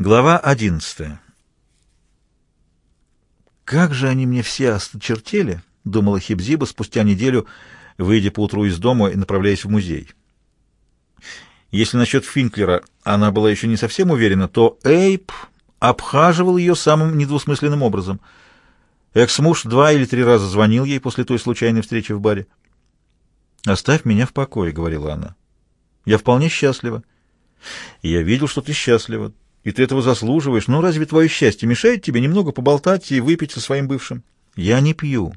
Глава 11. «Как же они мне все осточертели!» — думала Хибзиба спустя неделю, выйдя поутру из дома и направляясь в музей. Если насчет Финклера она была еще не совсем уверена, то Эйп обхаживал ее самым недвусмысленным образом. Экс-муж два или три раза звонил ей после той случайной встречи в баре. «Оставь меня в покое», — говорила она. «Я вполне счастлива». «Я видел, что ты счастлива и ты этого заслуживаешь. Ну, разве твое счастье мешает тебе немного поболтать и выпить со своим бывшим? Я не пью.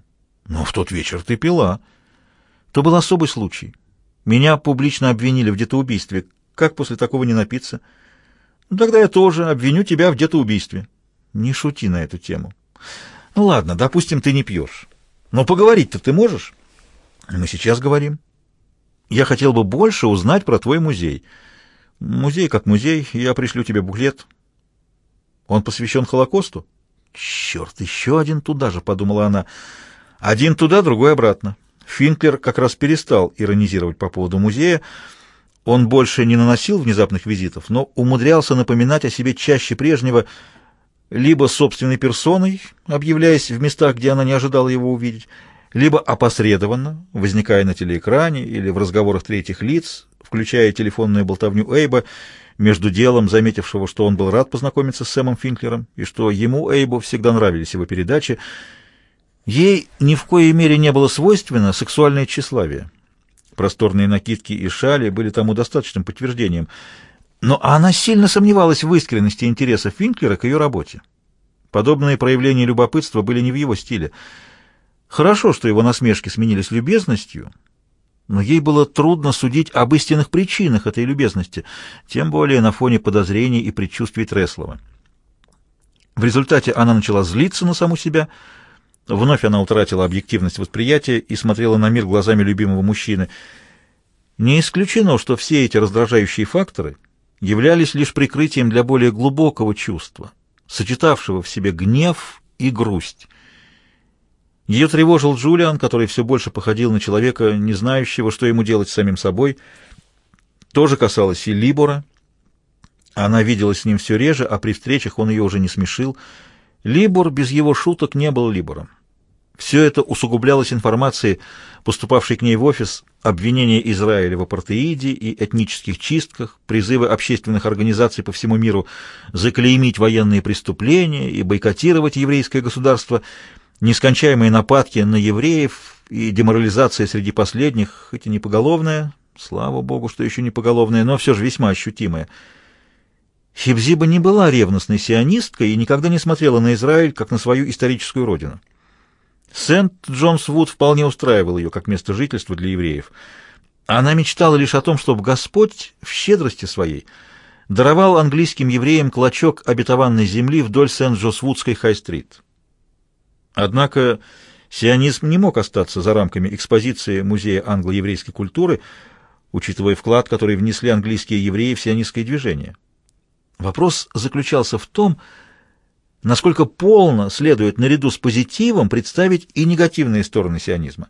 Но в тот вечер ты пила. То был особый случай. Меня публично обвинили в детоубийстве. Как после такого не напиться? Ну, тогда я тоже обвиню тебя в детоубийстве. Не шути на эту тему. Ну, ладно, допустим, ты не пьешь. Но поговорить-то ты можешь? Мы сейчас говорим. Я хотел бы больше узнать про твой музей. Музей как музей, я пришлю тебе буклет. Он посвящен Холокосту? Черт, еще один туда же, подумала она. Один туда, другой обратно. Финклер как раз перестал иронизировать по поводу музея. Он больше не наносил внезапных визитов, но умудрялся напоминать о себе чаще прежнего, либо собственной персоной, объявляясь в местах, где она не ожидала его увидеть, либо опосредованно, возникая на телеэкране или в разговорах третьих лиц, включая телефонную болтовню Эйба, между делом заметившего, что он был рад познакомиться с Сэмом Финклером и что ему, Эйбу, всегда нравились его передачи. Ей ни в коей мере не было свойственно сексуальное тщеславие. Просторные накидки и шали были тому достаточным подтверждением, но она сильно сомневалась в искренности интереса Финклера к ее работе. Подобные проявления любопытства были не в его стиле. Хорошо, что его насмешки сменились любезностью — но ей было трудно судить об истинных причинах этой любезности, тем более на фоне подозрений и предчувствий Треслова. В результате она начала злиться на саму себя, вновь она утратила объективность восприятия и смотрела на мир глазами любимого мужчины. Не исключено, что все эти раздражающие факторы являлись лишь прикрытием для более глубокого чувства, сочетавшего в себе гнев и грусть — ее тревожил Джулиан, который все больше походил на человека, не знающего, что ему делать с самим собой. Тоже касалось и Либора. Она виделась с ним все реже, а при встречах он ее уже не смешил. Либор без его шуток не был Либором. Все это усугублялось информацией, поступавшей к ней в офис, обвинения Израиля в апартеиде и этнических чистках, призывы общественных организаций по всему миру заклеймить военные преступления и бойкотировать еврейское государство – нескончаемые нападки на евреев и деморализация среди последних, хоть и не поголовная, слава богу, что еще не поголовная, но все же весьма ощутимая. Хибзиба не была ревностной сионисткой и никогда не смотрела на Израиль как на свою историческую родину. Сент-Джонс-Вуд вполне устраивал ее как место жительства для евреев. Она мечтала лишь о том, чтобы Господь в щедрости своей даровал английским евреям клочок обетованной земли вдоль Сент-Джосвудской Хай-стрит. Однако сионизм не мог остаться за рамками экспозиции Музея англо-еврейской культуры, учитывая вклад, который внесли английские евреи в сионистское движение. Вопрос заключался в том, насколько полно следует наряду с позитивом представить и негативные стороны сионизма.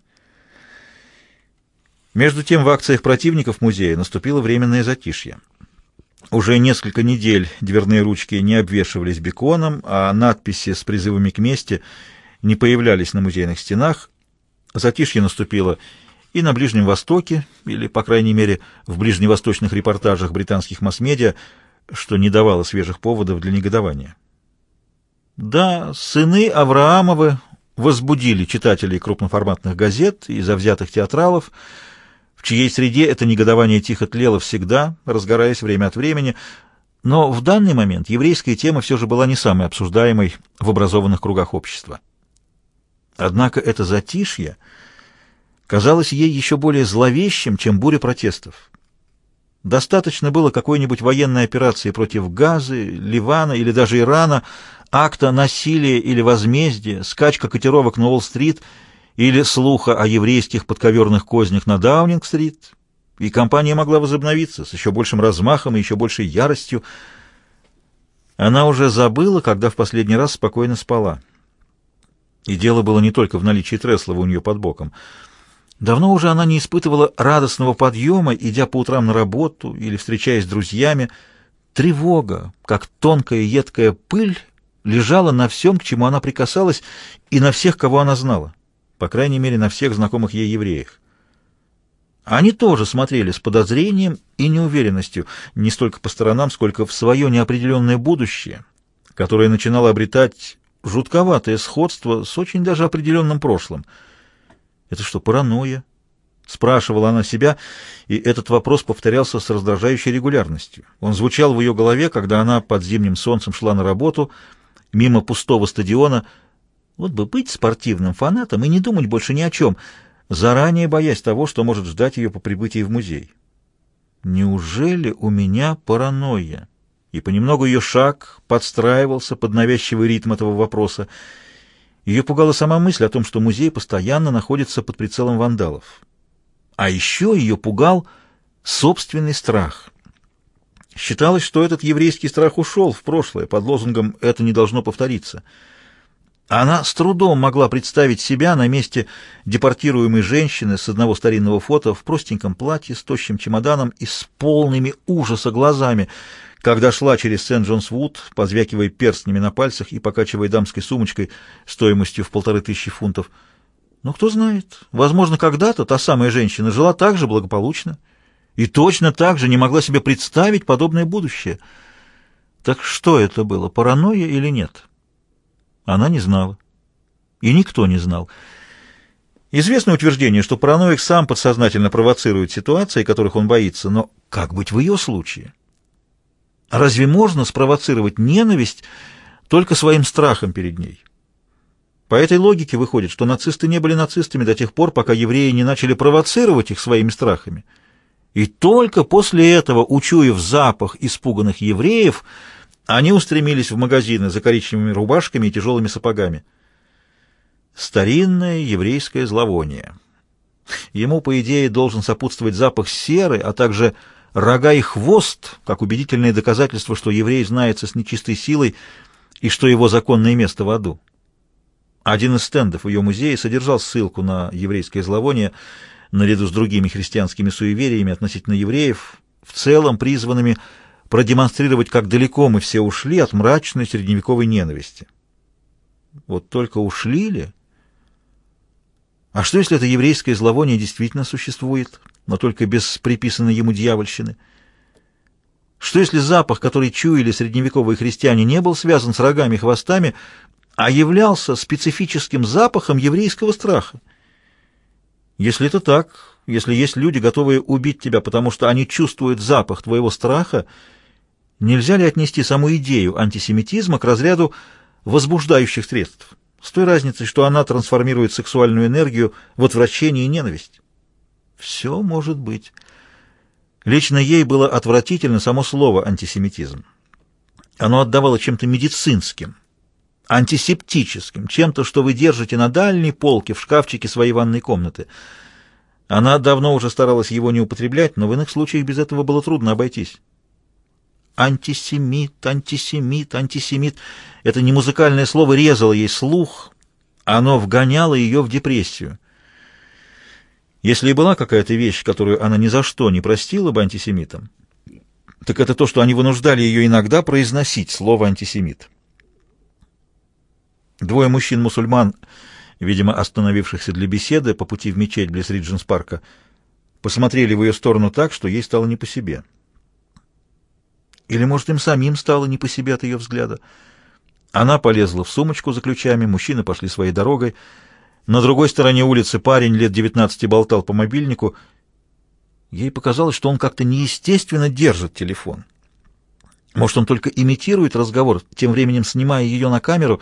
Между тем в акциях противников музея наступило временное затишье. Уже несколько недель дверные ручки не обвешивались беконом, а надписи с призывами к мести – не появлялись на музейных стенах. Затишье наступило и на Ближнем Востоке, или, по крайней мере, в ближневосточных репортажах британских масс-медиа, что не давало свежих поводов для негодования. Да, сыны Авраамовы возбудили читателей крупноформатных газет и завзятых театралов, в чьей среде это негодование тихо тлело всегда, разгораясь время от времени, но в данный момент еврейская тема все же была не самой обсуждаемой в образованных кругах общества. Однако это затишье казалось ей еще более зловещим, чем буря протестов. Достаточно было какой-нибудь военной операции против Газы, Ливана или даже Ирана, акта насилия или возмездия, скачка котировок на Уолл-стрит или слуха о еврейских подковерных кознях на Даунинг-стрит, и компания могла возобновиться с еще большим размахом и еще большей яростью. Она уже забыла, когда в последний раз спокойно спала. И дело было не только в наличии Треслова у нее под боком. Давно уже она не испытывала радостного подъема, идя по утрам на работу или встречаясь с друзьями. Тревога, как тонкая едкая пыль, лежала на всем, к чему она прикасалась, и на всех, кого она знала. По крайней мере, на всех знакомых ей евреях. Они тоже смотрели с подозрением и неуверенностью, не столько по сторонам, сколько в свое неопределенное будущее, которое начинало обретать жутковатое сходство с очень даже определенным прошлым. «Это что, паранойя?» — спрашивала она себя, и этот вопрос повторялся с раздражающей регулярностью. Он звучал в ее голове, когда она под зимним солнцем шла на работу, мимо пустого стадиона. Вот бы быть спортивным фанатом и не думать больше ни о чем, заранее боясь того, что может ждать ее по прибытии в музей. «Неужели у меня паранойя?» и понемногу ее шаг подстраивался под навязчивый ритм этого вопроса. Ее пугала сама мысль о том, что музей постоянно находится под прицелом вандалов. А еще ее пугал собственный страх. Считалось, что этот еврейский страх ушел в прошлое, под лозунгом «это не должно повториться». Она с трудом могла представить себя на месте депортируемой женщины с одного старинного фото в простеньком платье с тощим чемоданом и с полными ужаса глазами — когда шла через Сент-Джонс-Вуд, позвякивая перстнями на пальцах и покачивая дамской сумочкой стоимостью в полторы тысячи фунтов. Но кто знает, возможно, когда-то та самая женщина жила так же благополучно и точно так же не могла себе представить подобное будущее. Так что это было, паранойя или нет? Она не знала. И никто не знал. Известно утверждение, что параноик сам подсознательно провоцирует ситуации, которых он боится, но как быть в ее случае? Разве можно спровоцировать ненависть только своим страхом перед ней? По этой логике выходит, что нацисты не были нацистами до тех пор, пока евреи не начали провоцировать их своими страхами. И только после этого, учуяв запах испуганных евреев, они устремились в магазины за коричневыми рубашками и тяжелыми сапогами. Старинное еврейское зловоние. Ему, по идее, должен сопутствовать запах серы, а также рога и хвост, как убедительное доказательство, что еврей знается с нечистой силой и что его законное место в аду. Один из стендов ее музея содержал ссылку на еврейское зловоние наряду с другими христианскими суевериями относительно евреев, в целом призванными продемонстрировать, как далеко мы все ушли от мрачной средневековой ненависти. Вот только ушли ли? А что, если это еврейское зловоние действительно существует? но только без приписанной ему дьявольщины. Что если запах, который чуяли средневековые христиане, не был связан с рогами и хвостами, а являлся специфическим запахом еврейского страха? Если это так, если есть люди, готовые убить тебя, потому что они чувствуют запах твоего страха, нельзя ли отнести саму идею антисемитизма к разряду возбуждающих средств, с той разницей, что она трансформирует сексуальную энергию в отвращение и ненависть? Все может быть. Лично ей было отвратительно само слово «антисемитизм». Оно отдавало чем-то медицинским, антисептическим, чем-то, что вы держите на дальней полке в шкафчике своей ванной комнаты. Она давно уже старалась его не употреблять, но в иных случаях без этого было трудно обойтись. Антисемит, антисемит, антисемит. Это не музыкальное слово резало ей слух, оно вгоняло ее в депрессию. Если и была какая-то вещь, которую она ни за что не простила бы антисемитам, так это то, что они вынуждали ее иногда произносить слово «антисемит». Двое мужчин-мусульман, видимо, остановившихся для беседы по пути в мечеть близ Ридженс-парка, посмотрели в ее сторону так, что ей стало не по себе. Или, может, им самим стало не по себе от ее взгляда. Она полезла в сумочку за ключами, мужчины пошли своей дорогой — на другой стороне улицы парень лет 19 болтал по мобильнику. Ей показалось, что он как-то неестественно держит телефон. Может, он только имитирует разговор, тем временем снимая ее на камеру,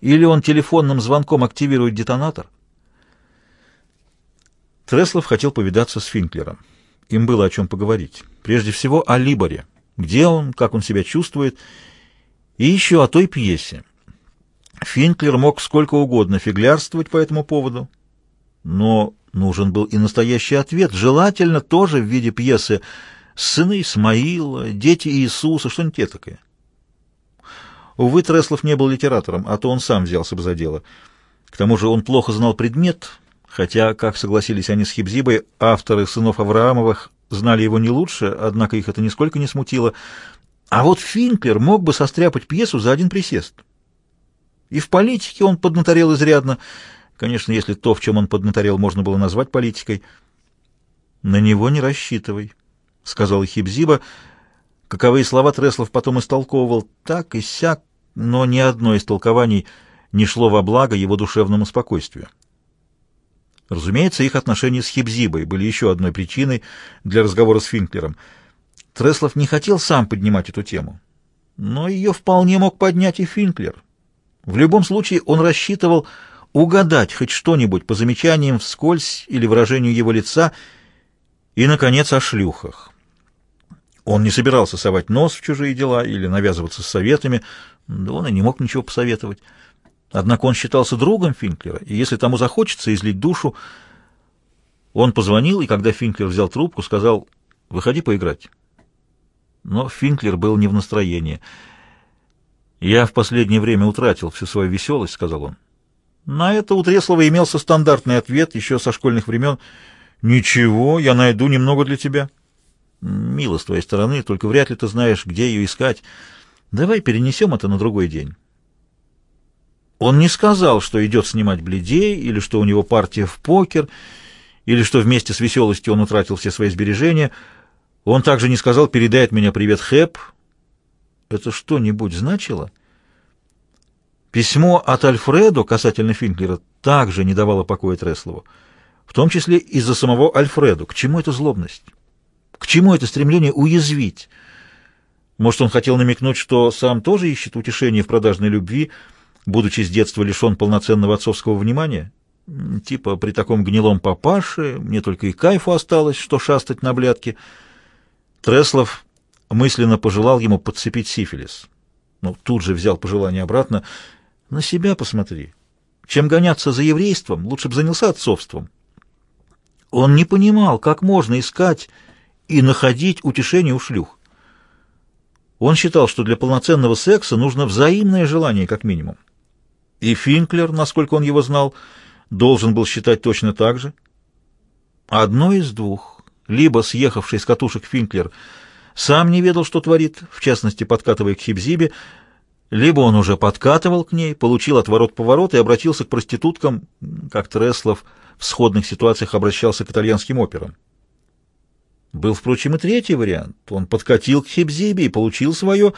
или он телефонным звонком активирует детонатор? Треслов хотел повидаться с Финклером. Им было о чем поговорить. Прежде всего о Либоре. Где он, как он себя чувствует, и еще о той пьесе, Финклер мог сколько угодно фиглярствовать по этому поводу, но нужен был и настоящий ответ, желательно тоже в виде пьесы «Сыны Исмаила», «Дети Иисуса», что-нибудь такое. Увы, Треслов не был литератором, а то он сам взялся бы за дело. К тому же он плохо знал предмет, хотя, как согласились они с Хибзибой, авторы «Сынов Авраамовых» знали его не лучше, однако их это нисколько не смутило. А вот Финклер мог бы состряпать пьесу за один присест — и в политике он поднаторел изрядно. Конечно, если то, в чем он поднаторел, можно было назвать политикой. «На него не рассчитывай», — сказал Хибзиба. Каковые слова Треслов потом истолковывал так и сяк, но ни одно из толкований не шло во благо его душевному спокойствию. Разумеется, их отношения с Хибзибой были еще одной причиной для разговора с Финклером. Треслов не хотел сам поднимать эту тему, но ее вполне мог поднять и Финклер — в любом случае он рассчитывал угадать хоть что-нибудь по замечаниям вскользь или выражению его лица и, наконец, о шлюхах. Он не собирался совать нос в чужие дела или навязываться с советами, да он и не мог ничего посоветовать. Однако он считался другом Финклера, и если тому захочется излить душу, он позвонил, и когда Финклер взял трубку, сказал «Выходи поиграть». Но Финклер был не в настроении – «Я в последнее время утратил всю свою веселость», — сказал он. На это у Треслова имелся стандартный ответ еще со школьных времен. «Ничего, я найду немного для тебя». «Мило с твоей стороны, только вряд ли ты знаешь, где ее искать. Давай перенесем это на другой день». Он не сказал, что идет снимать бледей, или что у него партия в покер, или что вместе с веселостью он утратил все свои сбережения. Он также не сказал передает меня привет, Хэп», это что-нибудь значило? Письмо от Альфредо касательно Финклера также не давало покоя Треслову, в том числе из-за самого Альфредо. К чему эта злобность? К чему это стремление уязвить? Может, он хотел намекнуть, что сам тоже ищет утешение в продажной любви, будучи с детства лишен полноценного отцовского внимания? Типа, при таком гнилом папаше мне только и кайфу осталось, что шастать на блядке. Треслов мысленно пожелал ему подцепить сифилис. Но тут же взял пожелание обратно. «На себя посмотри. Чем гоняться за еврейством, лучше бы занялся отцовством». Он не понимал, как можно искать и находить утешение у шлюх. Он считал, что для полноценного секса нужно взаимное желание, как минимум. И Финклер, насколько он его знал, должен был считать точно так же. Одно из двух. Либо съехавший с катушек Финклер – сам не ведал, что творит, в частности, подкатывая к Хибзибе, либо он уже подкатывал к ней, получил отворот-поворот и обратился к проституткам, как Треслов в сходных ситуациях обращался к итальянским операм. Был, впрочем, и третий вариант. Он подкатил к Хибзибе и получил свое,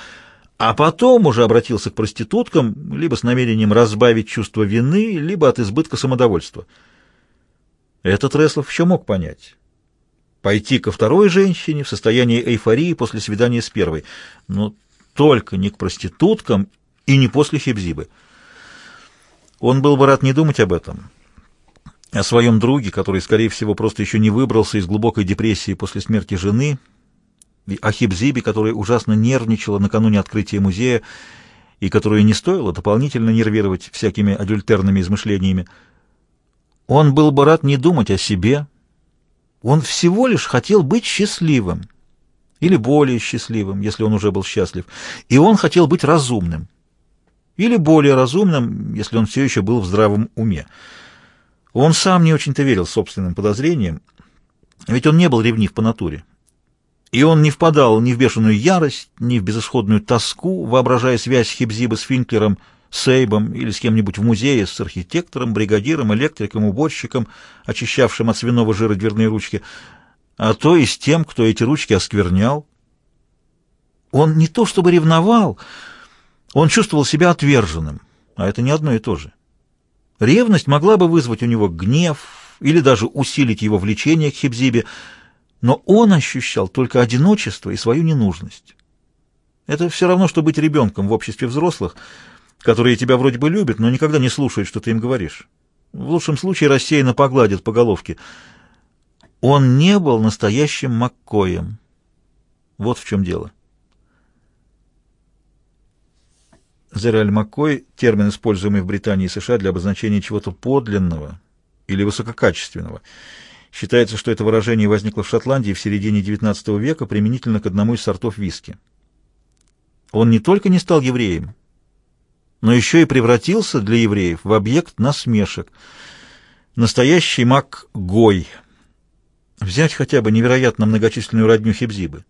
а потом уже обратился к проституткам, либо с намерением разбавить чувство вины, либо от избытка самодовольства. Этот Треслов еще мог понять пойти ко второй женщине в состоянии эйфории после свидания с первой, но только не к проституткам и не после Хебзибы. Он был бы рад не думать об этом, о своем друге, который, скорее всего, просто еще не выбрался из глубокой депрессии после смерти жены, и о Хебзибе, которая ужасно нервничала накануне открытия музея и которую не стоило дополнительно нервировать всякими адюльтерными измышлениями. Он был бы рад не думать о себе, он всего лишь хотел быть счастливым, или более счастливым, если он уже был счастлив, и он хотел быть разумным, или более разумным, если он все еще был в здравом уме. Он сам не очень-то верил собственным подозрениям, ведь он не был ревнив по натуре. И он не впадал ни в бешеную ярость, ни в безысходную тоску, воображая связь Хибзиба с Финклером — с Эйбом или с кем-нибудь в музее, с архитектором, бригадиром, электриком, уборщиком, очищавшим от свиного жира дверные ручки, а то и с тем, кто эти ручки осквернял. Он не то чтобы ревновал, он чувствовал себя отверженным, а это не одно и то же. Ревность могла бы вызвать у него гнев или даже усилить его влечение к Хибзибе, но он ощущал только одиночество и свою ненужность. Это все равно, что быть ребенком в обществе взрослых — которые тебя вроде бы любят, но никогда не слушают, что ты им говоришь. В лучшем случае рассеянно погладят по головке. Он не был настоящим Маккоем. Вот в чем дело. Зераль Маккой — термин, используемый в Британии и США для обозначения чего-то подлинного или высококачественного. Считается, что это выражение возникло в Шотландии в середине XIX века применительно к одному из сортов виски. Он не только не стал евреем, но еще и превратился для евреев в объект насмешек. Настоящий маг Гой. Взять хотя бы невероятно многочисленную родню Хебзибы.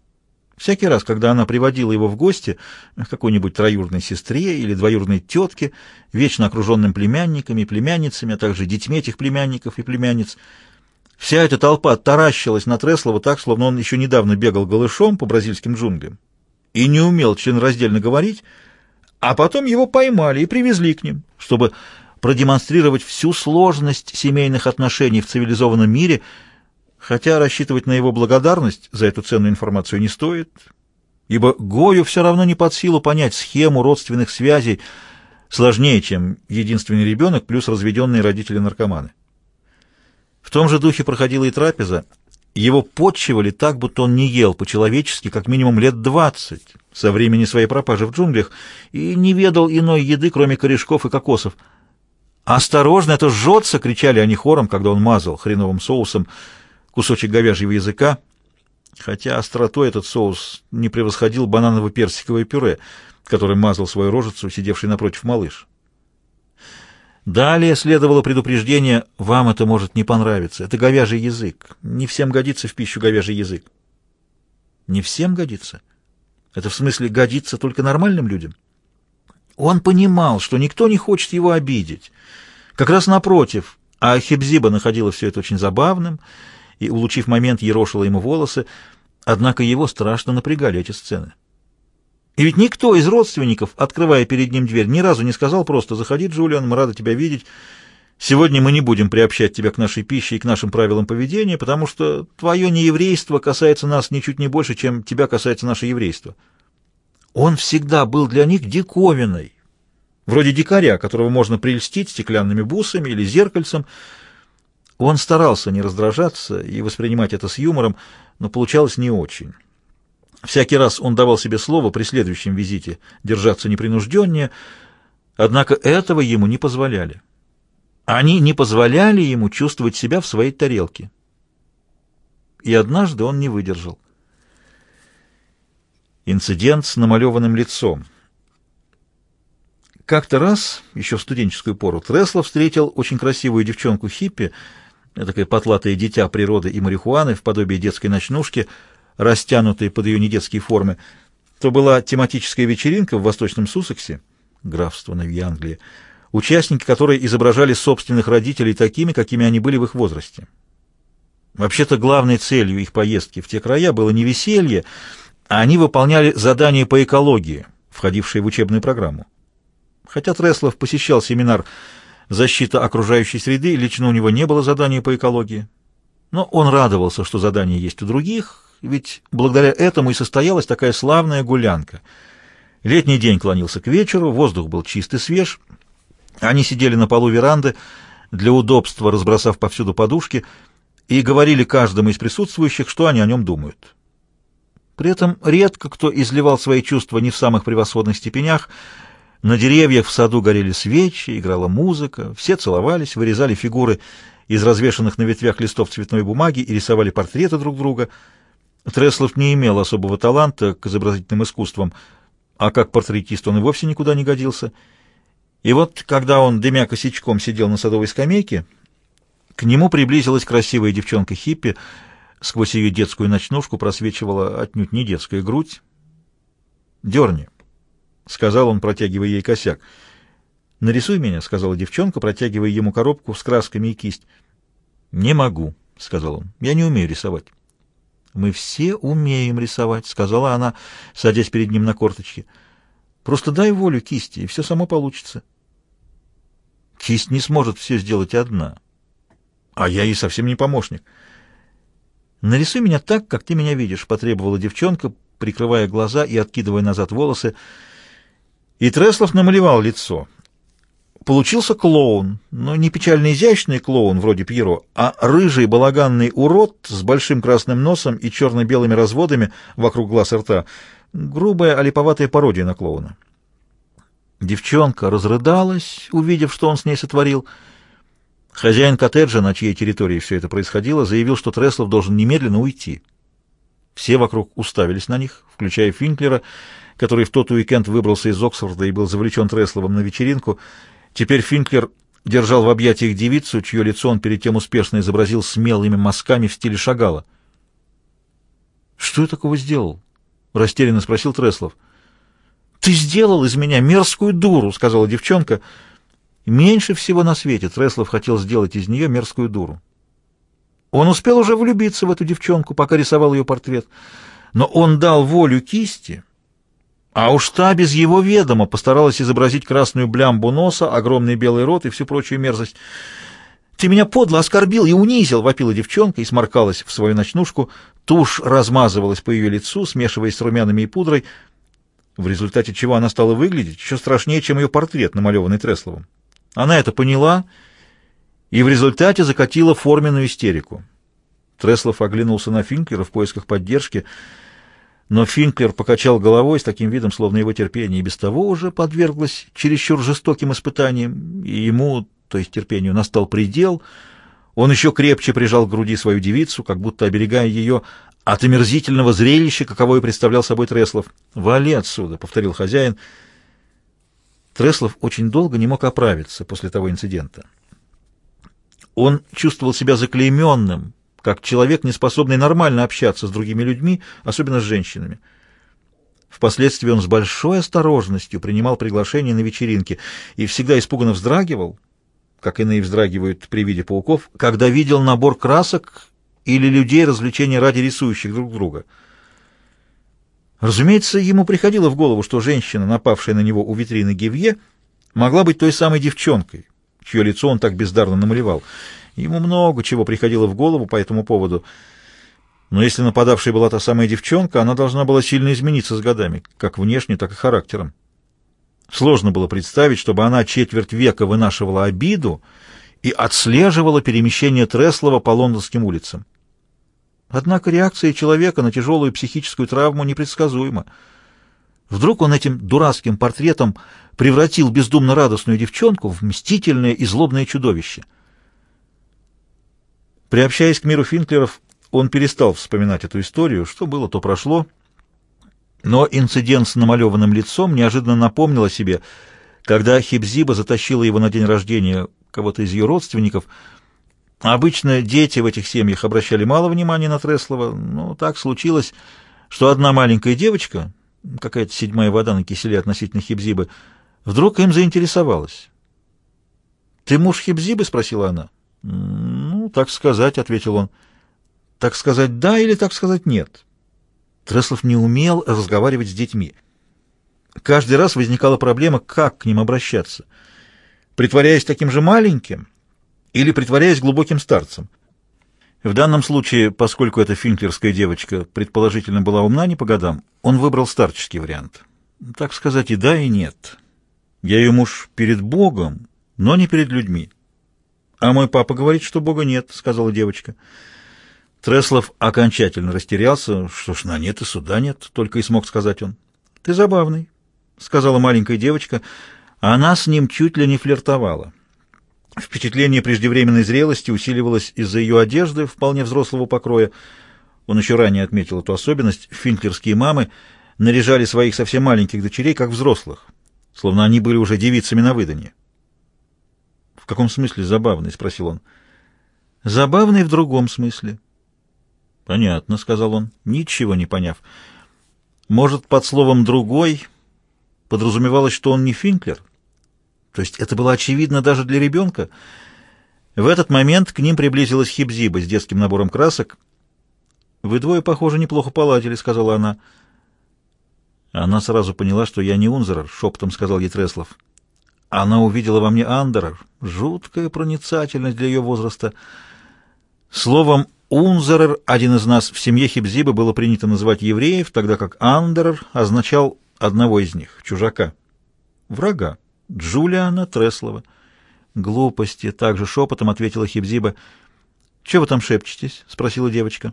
Всякий раз, когда она приводила его в гости к какой-нибудь троюрной сестре или двоюродной тетке, вечно окруженным племянниками, и племянницами, а также детьми этих племянников и племянниц, вся эта толпа таращилась на Треслова так, словно он еще недавно бегал голышом по бразильским джунглям и не умел членраздельно говорить, а потом его поймали и привезли к ним, чтобы продемонстрировать всю сложность семейных отношений в цивилизованном мире, хотя рассчитывать на его благодарность за эту ценную информацию не стоит, ибо Гою все равно не под силу понять схему родственных связей сложнее, чем единственный ребенок плюс разведенные родители-наркоманы. В том же духе проходила и трапеза — его подчивали так, будто он не ел по-человечески как минимум лет двадцать со времени своей пропажи в джунглях и не ведал иной еды, кроме корешков и кокосов. «Осторожно, это жжется!» — кричали они хором, когда он мазал хреновым соусом кусочек говяжьего языка, хотя остротой этот соус не превосходил бананово-персиковое пюре, которым мазал свою рожицу, сидевший напротив малыш. Далее следовало предупреждение «Вам это может не понравиться. Это говяжий язык. Не всем годится в пищу говяжий язык». «Не всем годится? Это в смысле годится только нормальным людям?» Он понимал, что никто не хочет его обидеть. Как раз напротив, а Хебзиба находила все это очень забавным и, улучив момент, ерошила ему волосы, однако его страшно напрягали эти сцены. И ведь никто из родственников, открывая перед ним дверь, ни разу не сказал просто «Заходи, Джулиан, мы рады тебя видеть. Сегодня мы не будем приобщать тебя к нашей пище и к нашим правилам поведения, потому что твое нееврейство касается нас ничуть не больше, чем тебя касается наше еврейство». Он всегда был для них диковиной, вроде дикаря, которого можно прельстить стеклянными бусами или зеркальцем. Он старался не раздражаться и воспринимать это с юмором, но получалось не очень. Всякий раз он давал себе слово при следующем визите держаться непринужденнее, однако этого ему не позволяли. Они не позволяли ему чувствовать себя в своей тарелке. И однажды он не выдержал. Инцидент с намалеванным лицом. Как-то раз, еще в студенческую пору, Тресла встретил очень красивую девчонку-хиппи, такая потлатое дитя природы и марихуаны в подобии детской ночнушки — растянутой под ее недетские формы, то была тематическая вечеринка в Восточном Сусексе, графство на Англии, участники которой изображали собственных родителей такими, какими они были в их возрасте. Вообще-то главной целью их поездки в те края было не веселье, а они выполняли задания по экологии, входившие в учебную программу. Хотя Треслов посещал семинар «Защита окружающей среды», лично у него не было задания по экологии. Но он радовался, что задание есть у других, ведь благодаря этому и состоялась такая славная гулянка. Летний день клонился к вечеру, воздух был чист и свеж. Они сидели на полу веранды, для удобства разбросав повсюду подушки, и говорили каждому из присутствующих, что они о нем думают. При этом редко кто изливал свои чувства не в самых превосходных степенях. На деревьях в саду горели свечи, играла музыка, все целовались, вырезали фигуры из развешанных на ветвях листов цветной бумаги и рисовали портреты друг друга — Треслов не имел особого таланта к изобразительным искусствам, а как портретист он и вовсе никуда не годился. И вот, когда он, дымя косячком, сидел на садовой скамейке, к нему приблизилась красивая девчонка-хиппи, сквозь ее детскую ночнушку просвечивала отнюдь не детская грудь. «Дерни», — сказал он, протягивая ей косяк. «Нарисуй меня», — сказала девчонка, протягивая ему коробку с красками и кисть. «Не могу», — сказал он, — «я не умею рисовать». «Мы все умеем рисовать», — сказала она, садясь перед ним на корточки. «Просто дай волю кисти, и все само получится». «Кисть не сможет все сделать одна. А я ей совсем не помощник». «Нарисуй меня так, как ты меня видишь», — потребовала девчонка, прикрывая глаза и откидывая назад волосы. И Треслов намалевал лицо. Получился клоун, но не печально изящный клоун, вроде Пьеро, а рыжий балаганный урод с большим красным носом и черно-белыми разводами вокруг глаз и рта. Грубая, олиповатая пародия на клоуна. Девчонка разрыдалась, увидев, что он с ней сотворил. Хозяин коттеджа, на чьей территории все это происходило, заявил, что Треслов должен немедленно уйти. Все вокруг уставились на них, включая Финклера, который в тот уикенд выбрался из Оксфорда и был завлечен Тресловым на вечеринку — Теперь Финклер держал в объятиях девицу, чье лицо он перед тем успешно изобразил смелыми мазками в стиле Шагала. «Что я такого сделал?» — растерянно спросил Треслов. «Ты сделал из меня мерзкую дуру!» — сказала девчонка. Меньше всего на свете Треслов хотел сделать из нее мерзкую дуру. Он успел уже влюбиться в эту девчонку, пока рисовал ее портрет. Но он дал волю кисти а уж та без его ведома постаралась изобразить красную блямбу носа, огромный белый рот и всю прочую мерзость. «Ты меня подло оскорбил и унизил!» — вопила девчонка и сморкалась в свою ночнушку. Тушь размазывалась по ее лицу, смешиваясь с румянами и пудрой, в результате чего она стала выглядеть еще страшнее, чем ее портрет, намалеванный Тресловым. Она это поняла и в результате закатила форменную истерику. Треслов оглянулся на Финкера в поисках поддержки — но Финклер покачал головой с таким видом, словно его терпение и без того уже подверглось чересчур жестоким испытаниям, и ему, то есть терпению, настал предел. Он еще крепче прижал к груди свою девицу, как будто оберегая ее от омерзительного зрелища, каковое представлял собой Треслов. «Вали отсюда!» — повторил хозяин. Треслов очень долго не мог оправиться после того инцидента. Он чувствовал себя заклейменным, как человек, не способный нормально общаться с другими людьми, особенно с женщинами. Впоследствии он с большой осторожностью принимал приглашения на вечеринки и всегда испуганно вздрагивал, как иные вздрагивают при виде пауков, когда видел набор красок или людей развлечения ради рисующих друг друга. Разумеется, ему приходило в голову, что женщина, напавшая на него у витрины Гевье, могла быть той самой девчонкой, чье лицо он так бездарно намалевал — Ему много чего приходило в голову по этому поводу. Но если нападавшей была та самая девчонка, она должна была сильно измениться с годами, как внешне, так и характером. Сложно было представить, чтобы она четверть века вынашивала обиду и отслеживала перемещение Треслова по лондонским улицам. Однако реакция человека на тяжелую психическую травму непредсказуема. Вдруг он этим дурацким портретом превратил бездумно радостную девчонку в мстительное и злобное чудовище — Приобщаясь к миру Финклеров, он перестал вспоминать эту историю, что было, то прошло. Но инцидент с намалеванным лицом неожиданно напомнил о себе, когда Хибзиба затащила его на день рождения кого-то из ее родственников. Обычно дети в этих семьях обращали мало внимания на Треслова, но так случилось, что одна маленькая девочка, какая-то седьмая вода на киселе относительно Хибзибы, вдруг им заинтересовалась. «Ты муж Хибзибы?» — спросила она так сказать», — ответил он. «Так сказать да или так сказать нет?» Треслов не умел разговаривать с детьми. Каждый раз возникала проблема, как к ним обращаться. Притворяясь таким же маленьким или притворяясь глубоким старцем. В данном случае, поскольку эта финклерская девочка предположительно была умна не по годам, он выбрал старческий вариант. Так сказать и да, и нет. Я ее муж перед Богом, но не перед людьми. «А мой папа говорит, что Бога нет», — сказала девочка. Треслов окончательно растерялся. «Что ж, на нет и суда нет», — только и смог сказать он. «Ты забавный», — сказала маленькая девочка. Она с ним чуть ли не флиртовала. Впечатление преждевременной зрелости усиливалось из-за ее одежды вполне взрослого покроя. Он еще ранее отметил эту особенность. Финклерские мамы наряжали своих совсем маленьких дочерей как взрослых, словно они были уже девицами на выданье. «В каком смысле забавный?» — спросил он. «Забавный в другом смысле». «Понятно», — сказал он, ничего не поняв. «Может, под словом «другой» подразумевалось, что он не Финклер?» То есть это было очевидно даже для ребенка? В этот момент к ним приблизилась Хибзиба с детским набором красок. «Вы двое, похоже, неплохо поладили», — сказала она. Она сразу поняла, что я не Унзерер, — шепотом сказал ей Треслов. Она увидела во мне андерер, Жуткая проницательность для ее возраста. Словом, Унзерер, один из нас в семье Хибзиба, было принято называть евреев, тогда как Андерер означал одного из них, чужака. Врага. Джулиана Треслова. «Глупости!» — также шепотом ответила Хибзиба. «Чего вы там шепчетесь?» — спросила девочка.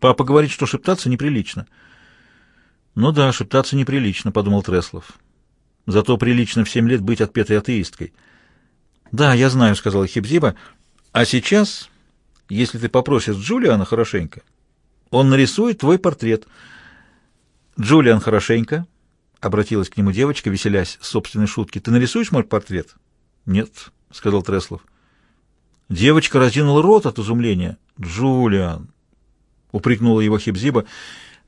«Папа говорит, что шептаться неприлично». «Ну да, шептаться неприлично», — подумал Треслов. Зато прилично в семь лет быть отпетой атеисткой. «Да, я знаю», — сказала Хибзиба. «А сейчас, если ты попросишь Джулиана хорошенько, он нарисует твой портрет». «Джулиан хорошенько», — обратилась к нему девочка, веселясь с собственной шутки. «Ты нарисуешь мой портрет?» «Нет», — сказал Треслов. Девочка разинула рот от изумления. «Джулиан!» — упрекнула его Хибзиба.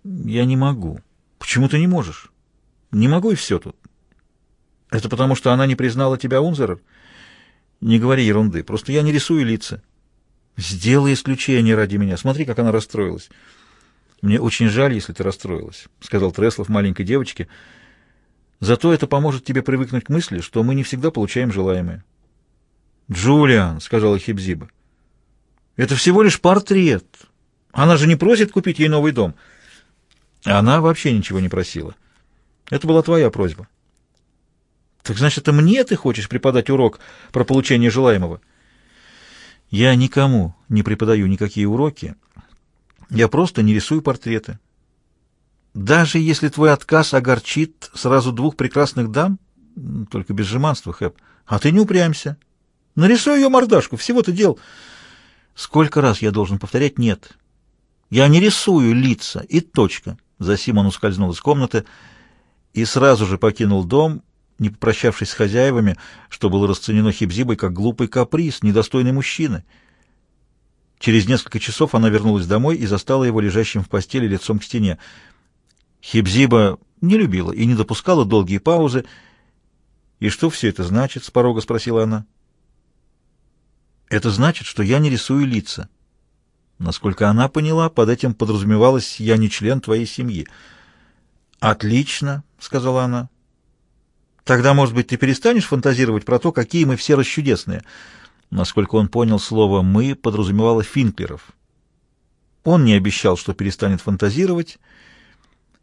«Я не могу». «Почему ты не можешь?» «Не могу, и все тут. Это потому, что она не признала тебя, Унзерер? Не говори ерунды, просто я не рисую лица. Сделай исключение ради меня. Смотри, как она расстроилась. Мне очень жаль, если ты расстроилась, сказал Треслов маленькой девочке. Зато это поможет тебе привыкнуть к мысли, что мы не всегда получаем желаемое. «Джулиан», — сказала Хибзиба, — «это всего лишь портрет. Она же не просит купить ей новый дом». Она вообще ничего не просила. Это была твоя просьба. «Так значит, это мне ты хочешь преподать урок про получение желаемого?» «Я никому не преподаю никакие уроки. Я просто не рисую портреты. Даже если твой отказ огорчит сразу двух прекрасных дам, только без жеманства, Хэп, а ты не упрямься. Нарисуй ее мордашку, всего-то дел. Сколько раз я должен повторять «нет». Я не рисую лица, и точка». Засим он ускользнул из комнаты и сразу же покинул дом, не попрощавшись с хозяевами, что было расценено Хибзибой как глупый каприз, недостойный мужчины. Через несколько часов она вернулась домой и застала его лежащим в постели лицом к стене. Хибзиба не любила и не допускала долгие паузы. «И что все это значит?» — с порога спросила она. «Это значит, что я не рисую лица». Насколько она поняла, под этим подразумевалось «я не член твоей семьи». «Отлично», — сказала она. Тогда, может быть, ты перестанешь фантазировать про то, какие мы все расчудесные. Насколько он понял, слово «мы» подразумевало Финклеров. Он не обещал, что перестанет фантазировать,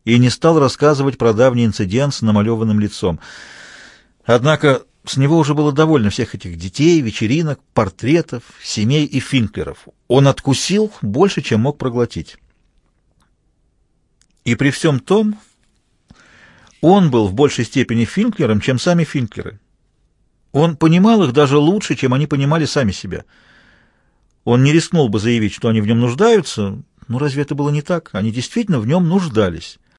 и не стал рассказывать про давний инцидент с намалеванным лицом. Однако с него уже было довольно всех этих детей, вечеринок, портретов, семей и Финклеров. Он откусил больше, чем мог проглотить. И при всем том, он был в большей степени Финклером, чем сами Финклеры. Он понимал их даже лучше, чем они понимали сами себя. Он не рискнул бы заявить, что они в нем нуждаются, но разве это было не так? Они действительно в нем нуждались.